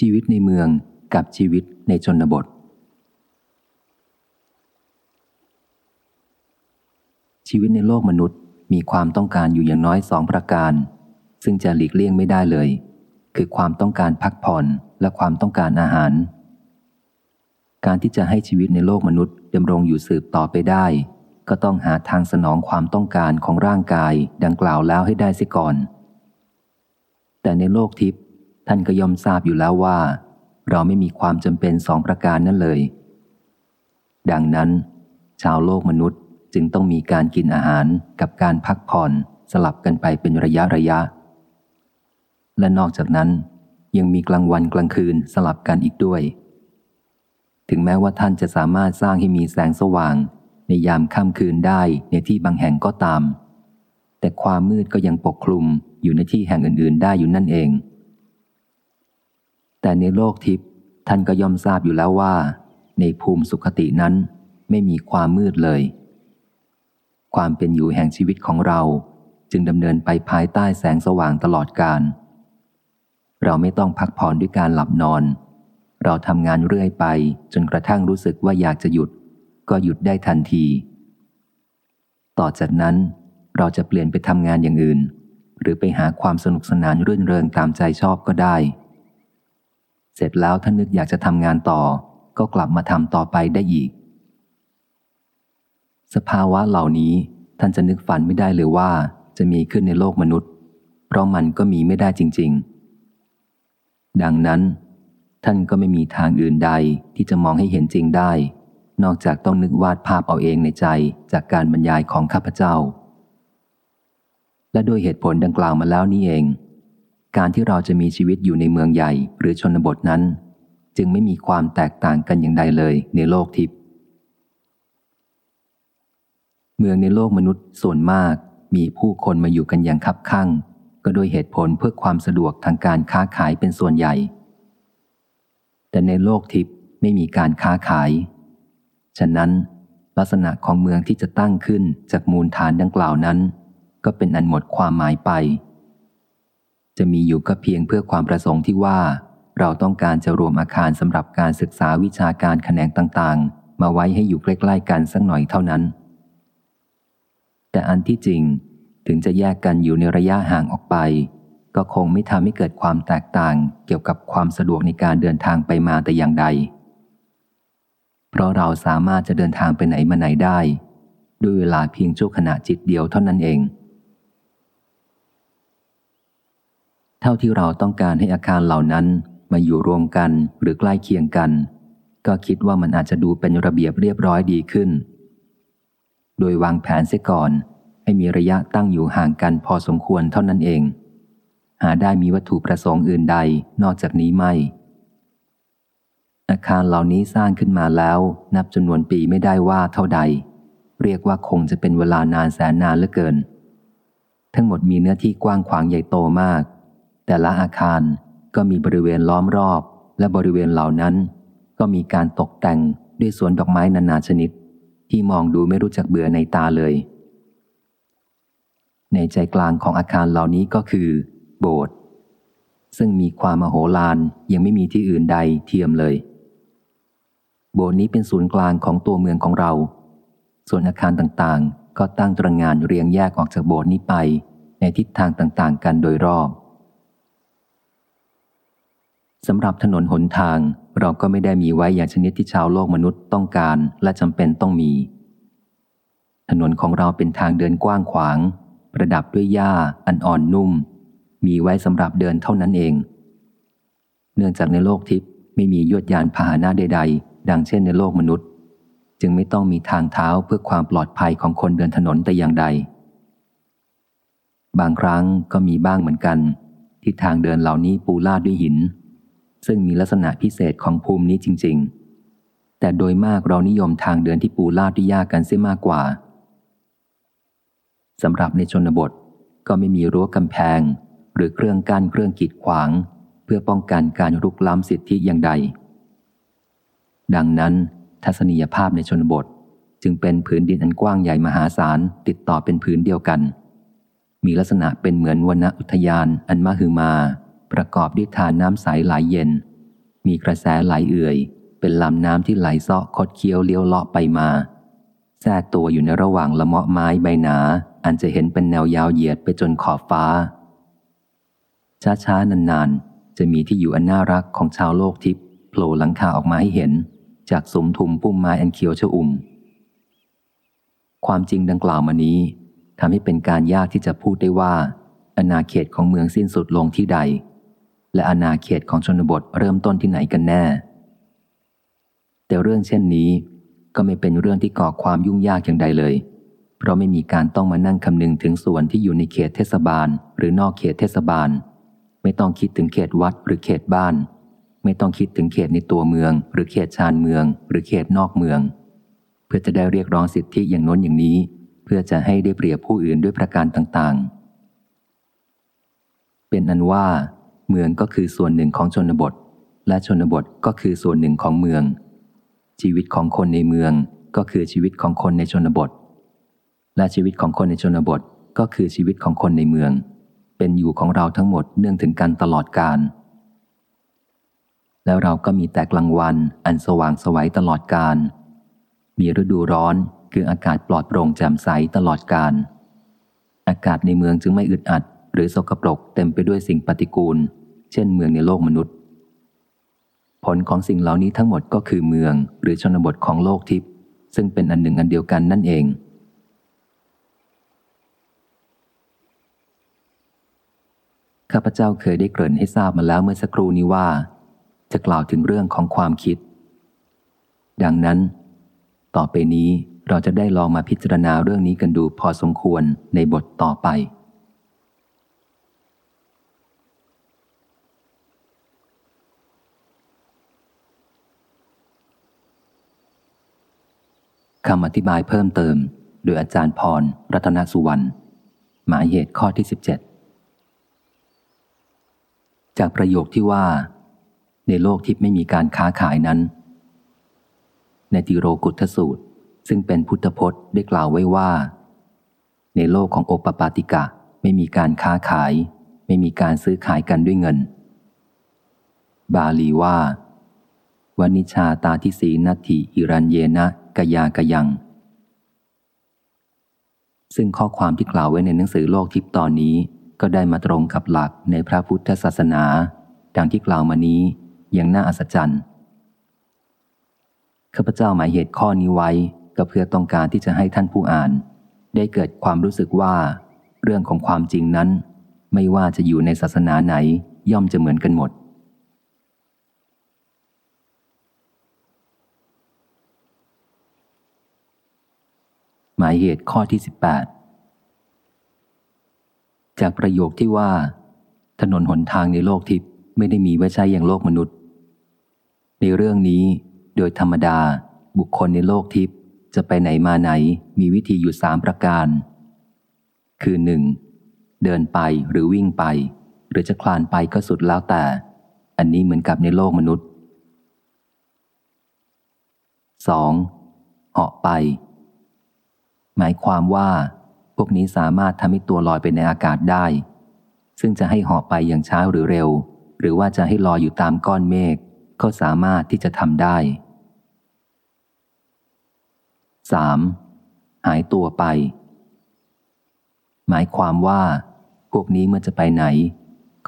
ชีวิตในเมืองกับชีวิตในชนบท ชีวิตในโลกมนุษย์มีความต้องการอยู่อย่างน้อยสองประการ ซึ่งจะหลีกเลี่ยงไม่ได้เลย คือความต้องการพักผ่อนและความต้องการอาหาร การที่จะให้ชีวิตในโลกมนุษย์ดำรงอยู่สืบต่อไปได้ ก็ต้องหาทางสนองความต้องการของร่างกายดังกล่าวแล้วให้ได้เสียก่อน แต่ในโลกทิพย์ ท่านก็ย่อมทราบอยู่แล้วว่า เราไม่มีความจำเป็นสองประการนั่นเลย ดังนั้น ชาวโลกมนุษย์จึงต้องมีการกินอาหารกับการพักผ่อนสลับกันไปเป็นระยะระยะ และนอกจากนั้น ยังมีกลางวันกลางคืนสลับกันอีกด้วย ถึงแม้ว่าท่านจะสามารถสร้างให้มีแสงสว่าง ในยามค่ำคืนได้ในที่บางแห่งก็ตาม แต่ความมืดก็ยังปกคลุมอยู่ในที่แห่งอื่น ๆ ได้อยู่นั่นเอง แต่ในโลกทิพย์ท่านก็ย่อมทราบอยู่แล้วว่า ในภูมิสุขตินั้นไม่มีความมืดเลย ความเป็นอยู่แห่งชีวิตของเราจึงดำเนินไปภายใต้แสงสว่างตลอดการ เราไม่ต้องพักผ่อนด้วยการหลับนอน เราทำงานเรื่อยไปจนกระทั่งรู้สึกว่าอยากจะหยุด ก็หยุดได้ทันที ต่อจากนั้นเราจะเปลี่ยนไปทำงานอย่างอื่น หรือไปหาความสนุกสนานรื่นเริงตามใจชอบก็ได้ เสร็จแล้วถ้านึกอยากจะทำงานต่อ ก็กลับมาทำต่อไปได้อีก สภาวะเหล่านี้ท่านจะนึกฝันไม่ได้เลยว่าจะมีขึ้นในโลกมนุษย์ เพราะมันก็มีไม่ได้จริง ๆ ดังนั้น ท่านก็ไม่มีทางอื่นใดที่จะมองให้เห็นจริงได้ นอกจากต้องนึกวาดภาพเอาเองในใจจากการบรรยายของข้าพเจ้า และด้วยเหตุผลดังกล่าวมาแล้วนี่เอง การที่เราจะมีชีวิตอยู่ในเมืองใหญ่หรือชนบทนั้น จึงไม่มีความแตกต่างกันอย่างใดเลยในโลกทิพย์เมืองในโลกมนุษย์ส่วนมากมีผู้คนมาอยู่กันอย่างคับข้างก็โดยเหตุผลเพื่อความสะดวกทางการค้าขายเป็นส่วนใหญ่ แต่ในโลกทิพย์ไม่มีการค้าขาย ฉะนั้นลักษณะของเมืองที่จะตั้งขึ้นจากมูลฐานดังกล่าวนั้น ก็เป็นอันหมดความหมายไป จะมีอยู่ก็เพียงเพื่อความประสงค์ที่ว่า เราต้องการจะรวมอาคารสำหรับการศึกษาวิชาการแขนงต่างๆ มาไว้ให้อยู่ใกล้ๆกันสักหน่อยเท่านั้น แต่อันที่จริงถึงจะแยกกันอยู่ในระยะห่างออกไป ก็คงไม่ทำให้เกิดความแตกต่างเกี่ยวกับความสะดวกในการเดินทางไปมาแต่อย่างใด เพราะเราสามารถจะเดินทางไปไหนมาไหนได้ ด้วยเวลาเพียงชั่วขณะจิตเดียวเท่านั้นเอง เท่าที่เราต้องการให้อาคารเหล่านั้นมาอยู่รวมกันหรือใกล้เคียงกัน ก็คิดว่ามันอาจจะดูเป็นระเบียบเรียบร้อยดีขึ้น โดยวางแผนเสียก่อน ให้มีระยะตั้งอยู่ห่างกันพอสมควรเท่านั้นเอง หาได้มีวัตถุประสงค์อื่นใดนอกจากนี้ไม่ อาคารเหล่านี้สร้างขึ้นมาแล้ว นับจำนวนปีไม่ได้ว่าเท่าใด เรียกว่าคงจะเป็นเวลานานแสนนานเหลือเกิน ทั้งหมดมีเนื้อที่กว้างขวางใหญ่โตมาก แต่ละอาคารก็มีบริเวณล้อมรอบ และบริเวณเหล่านั้น ก็มีการตกแต่งด้วยสวนดอกไม้นานาชนิด ที่มองดูไม่รู้จักเบื่อในตาเลย ในใจกลางของอาคารเหล่านี้ก็คือ โบสถ์ซึ่งมีความมโหฬารยังไม่มีที่อื่นใดเทียมเลย โบสถ์นี้เป็นศูนย์กลางของตัวเมืองของเรา ส่วนอาคารต่างๆ ก็ตั้งตระงานเรียงแยกออกจากโบสถ์นี้ไป ในทิศทางต่างๆ กันโดยรอบ สำหรับถนนหนทางเราก็ไม่ได้มีไว้อย่างชนิดที่ชาวโลกมนุษย์ต้องการและจำเป็นต้องมี ถนนของเราเป็นทางเดินกว้างขวาง ประดับด้วยหญ้าอันอ่อนนุ่ม มีไว้สำหรับเดินเท่านั้นเอง เนื่องจากในโลกทิพย์ไม่มียวดยานพาหนะใด ๆ ดังเช่นในโลกมนุษย์ จึงไม่ต้องมีทางเท้าเพื่อความปลอดภัยของคนเดินถนนแต่อย่างใด บางครั้งก็มีบ้างเหมือนกัน ที่ทางเดินเหล่านี้ปูลาดด้วยหิน ซึ่งมีลักษณะพิเศษของภูมินี้จริง ๆ แต่โดยมากเรานิยมทางเดินที่ปูลาดที่ยากกันเสียมากกว่าสำหรับในชนบทก็ไม่มีรั้วกำแพง หรือเครื่องกั้นเครื่องกีดขวาง เพื่อป้องกันการรุกล้ำสิทธิอย่างใด ดังนั้น ทัศนียภาพในชนบทจึงเป็นผืนดินอันกว้างใหญ่มหาศาลติดต่อเป็นผืนเดียวกัน มีลักษณะเป็นเหมือนวนอุทยานอันมหึมา ประกอบด้วยทานน้ำใสไหลยเย็น มีกระแสไหลเอื่อย เป็นลำน้ำที่ไหลเซาะคดเคี้ยวเลี้ยวเลาะไปมา แทรกตัวอยู่ในระหว่างละเมาะไม้ใบหนา อันจะเห็นเป็นแนวยาวเหยียดไปจนขอบฟ้า ช้าๆ นานๆ จะมีที่อยู่อันน่ารักของชาวโลกทิพย์โผล่หลังคาออกมาให้เห็น จากสมทุมพุ่มไม้อันเขียวชอุ่ม ความจริงดังกล่าวมานี้ทำให้เป็นการยากที่จะพูดได้ว่าอาณาเขตของเมืองสิ้นสุดลงที่ใด และอาณาเขตของชนบทเริ่มต้นที่ไหนกันแน่ แต่เรื่องเช่นนี้ก็ไม่เป็นเรื่องที่ก่อความยุ่งยากอย่างใดเลย เพราะไม่มีการต้องมานั่งคำนึงถึงส่วนที่อยู่ในเขตเทศบาล หรือนอกเขตเทศบาล ไม่ต้องคิดถึงเขตวัดหรือเขตบ้าน ไม่ต้องคิดถึงเขตในตัวเมือง หรือเขตชานเมือง หรือเขตนอกเมือง เพื่อจะได้เรียกร้องสิทธิอย่างน้นอย่างนี้ เพื่อจะให้ได้เปรียบผู้อื่นด้วยประการต่างๆ เป็นอันว่า เมืองก็คือส่วนหนึ่งของชนบท และชนบทก็คือส่วนหนึ่งของเมือง ชีวิตของคนในเมืองก็คือชีวิตของคนในชนบท และชีวิตของคนในชนบทก็คือชีวิตของคนในเมือง เป็นอยู่ของเราทั้งหมดเนื่องถึงกันตลอดกาลแล้วเราก็มีแต่กลางวันอันสว่างสวัยตลอดกาลมีฤดูร้อนคืออากาศปลอดโปร่งแจ่มใสตลอดกาลอากาศในเมืองจึงไม่อึดอัด หรือสกปรกเต็มไปด้วยสิ่งปฏิกูล เช่นเมืองในโลกมนุษย์ ผลของสิ่งเหล่านี้ทั้งหมดก็คือเมืองหรือชนบทของโลกทิพย์ซึ่งเป็นอันหนึ่งอันเดียวกันนั่นเอง ข้าพเจ้าเคยได้เกริ่นให้ทราบมาแล้วเมื่อสักครู่นี้ว่า จะกล่าวถึงเรื่องของความคิด ดังนั้น ต่อไปนี้เราจะได้ลองมาพิจารณาเรื่องนี้กันดูพอสมควรในบทต่อไป คำอธิบายเพิ่มเติม โดยอาจารย์พร รัตนสุวรรณ หมายเหตุข้อที่ 17 จากประโยคที่ว่า ในโลกที่ไม่มีการค้าขายนั้น ในติโรกุทสูตร ซึ่งเป็นพุทธพจน์ได้กล่าวไว้ว่า ในโลกของโอปปาติกะไม่มีการค้าขาย ไม่มีการซื้อขายกันด้วยเงิน บาลีว่าวนิชาตาทิสีนัตถิอิรันเยนะ กยากยัง ซึ่งข้อความที่กล่าวไว้ในหนังสือโลกทิพตอนนี้ ก็ได้มาตรงกับหลักในพระพุทธศาสนา ดังที่กล่าวมานี้ยังน่าอัศจรรย์ข้าพเจ้าหมายเหตุข้อนี้ไว้ก็เพื่อต้องการที่จะให้ท่านผู้อ่าน ได้เกิดความรู้สึกว่า เรื่องของความจริงนั้น ไม่ว่าจะอยู่ในศาสนาไหนย่อมจะเหมือนกันหมด หมายเหตุข้อที่ 18 จากประโยคที่ว่า ถนนหนทางในโลกทิพย์ไม่ได้มีไว้ใช้อย่างโลกมนุษย์ ในเรื่องนี้โดยธรรมดา บุคคลในโลกทิพย์จะไปไหนมาไหนมีวิธีอยู่สามประการ คือหนึ่งเดินไปหรือวิ่งไป หรือจะคลานไปก็สุดแล้วแต่ อันนี้เหมือนกับในโลกมนุษย์ 2. เหาะไป หมายความว่า พวกนี้สามารถทำให้ตัวลอยไปในอากาศได้ ซึ่งจะให้ห่อไปอย่างช้าหรือเร็ว หรือว่าจะให้ลอยอยู่ตามก้อนเมฆก็สามารถที่จะทำได้ 3. หายตัวไป หมายความว่า พวกนี้เมื่อจะไปไหน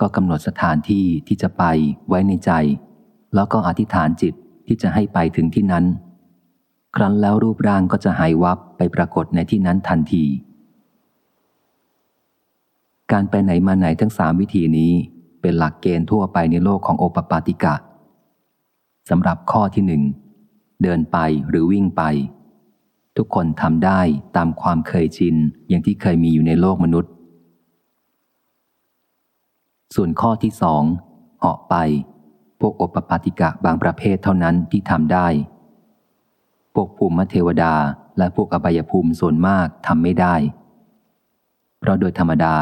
ก็กำหนดสถานที่ที่จะไปไว้ในใจ แล้วก็อธิษฐานจิตที่จะให้ไปถึงที่นั้น ครั้นแล้วรูปร่างก็จะหายวับไปปรากฏในที่นั้นทันที การไปไหนมาไหนทั้งสามวิธีนี้เป็นหลักเกณฑ์ทั่วไปในโลกของโอปปาติกะสำหรับข้อที่หนึ่งเดินไปหรือวิ่งไป ทุกคนทำได้ตามความเคยชินอย่างที่เคยมีอยู่ในโลกมนุษย์ ส่วนข้อที่สองเหาะไป พวกโอปปาติกะบางประเภทเท่านั้นที่ทำได้ พวกภูมิเทวดาและพวกอบายภูมิส่วนมากทำไม่ได้ เพราะโดยธรรมดา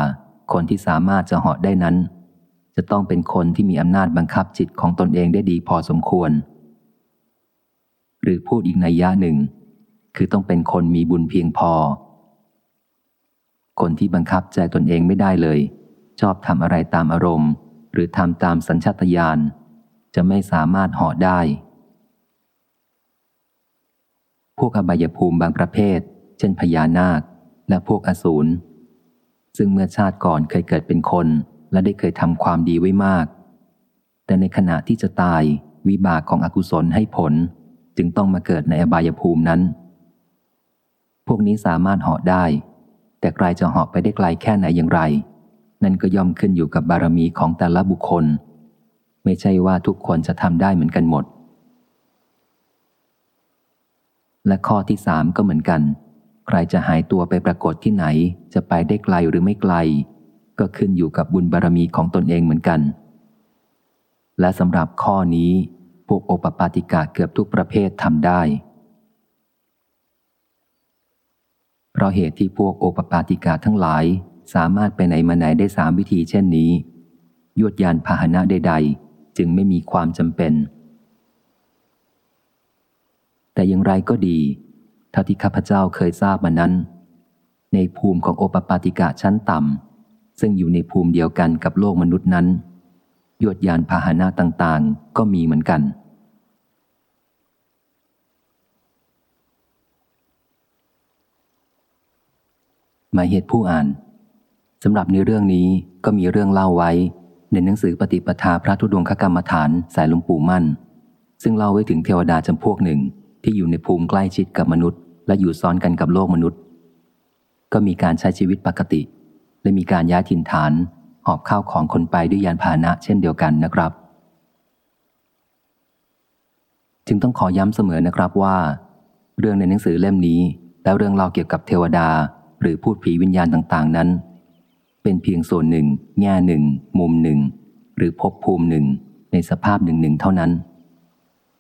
คนที่สามารถจะเหาะได้นั้น จะต้องเป็นคนที่มีอำนาจบังคับจิตของตนเองได้ดีพอสมควร หรือพูดอีกในยะหนึ่ง คือต้องเป็นคนมีบุญเพียงพอ คนที่บังคับใจตนเองไม่ได้เลย ชอบทำอะไรตามอารมณ์ หรือทำตามสัญชาตญาณจะไม่สามารถเหาะได้ พวกอบายภูมิบางประเภท เช่นพญานาค และพวกอสูร ซึ่งเมื่อชาติก่อนเคยเกิดเป็นคน และได้เคยทำความดีไว้มาก แต่ในขณะที่จะตายวิบากของอกุศลให้ผล จึงต้องมาเกิดในอบายภูมินั้น พวกนี้สามารถเหาะได้ แต่ใครจะเหาะไปได้ไกลแค่ไหนอย่างไร นั่นก็ย่อมขึ้นอยู่กับบารมีของแต่ละบุคคล ไม่ใช่ว่าทุกคนจะทำได้เหมือนกันหมด และข้อที่สามก็เหมือนกัน ใครจะหายตัวไปปรากฏที่ไหน จะไปได้ไกลหรือไม่ไกล ก็ขึ้นอยู่กับบุญบารมีของตนเองเหมือนกัน และสำหรับข้อนี้พวกโอปปาติกาเกือบทุกประเภททำได้ เพราะเหตุที่พวกโอปปาติกาทั้งหลายสามารถไปไหนมาไหนได้สามวิธีเช่นนี้ ยวดยานพาหนะใด ๆ จึงไม่มีความจำเป็น แต่อย่างไรก็ดีเท่าที่ข้าพเจ้าเคยทราบมานั้น ในภูมิของโอปปาติกะชั้นต่ำซึ่งอยู่ในภูมิเดียวกันกับโลกมนุษย์นั้น ยวดยานพาหนะต่างๆ ก็มีเหมือนกัน หมายเหตุผู้อ่านสำหรับในเรื่องนี้ก็มีเรื่องเล่าไว้ในหนังสือปฏิปทาพระธุดงคกรรมฐานสายหลวงปู่มั่น ซึ่งเล่าไว้ถึงเทวดาจำพวกหนึ่ง ที่อยู่ในภูมิใกล้ชิดกับมนุษย์ และอยู่ซ้อนกันกับโลกมนุษย์ ก็มีการใช้ชีวิตปกติ และมีการย้ายถิ่นฐาน หอบข้าวของคนไปด้วยยานพาหนะเช่นเดียวกันนะครับ จึงต้องขอย้ำเสมอนะครับว่า เรื่องในหนังสือเล่มนี้ แล้วเรื่องเล่าเกี่ยวกับเทวดา หรือพูดผีวิญญาณต่าง ๆ นั้น เป็นเพียงส่วนหนึ่ง แง่หนึ่ง มุมหนึ่ง หรือภพภูมิหนึ่ง ในสภาพหนึ่งหนึ่งเท่านั้น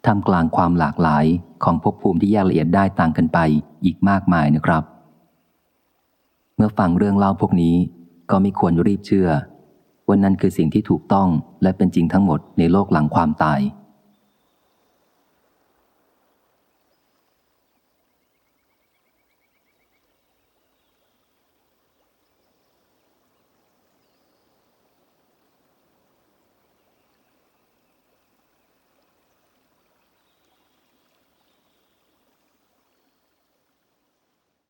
ท่ามกลางความหลากหลายของภพภูมิที่แยกละเอียดได้ต่างกันไปอีกมากมายนะครับ เมื่อฟังเรื่องเล่าพวกนี้ ก็ไม่ควรรีบเชื่อว่านั่นคือสิ่งที่ถูกต้องและเป็นจริงทั้งหมดในโลกหลังความตาย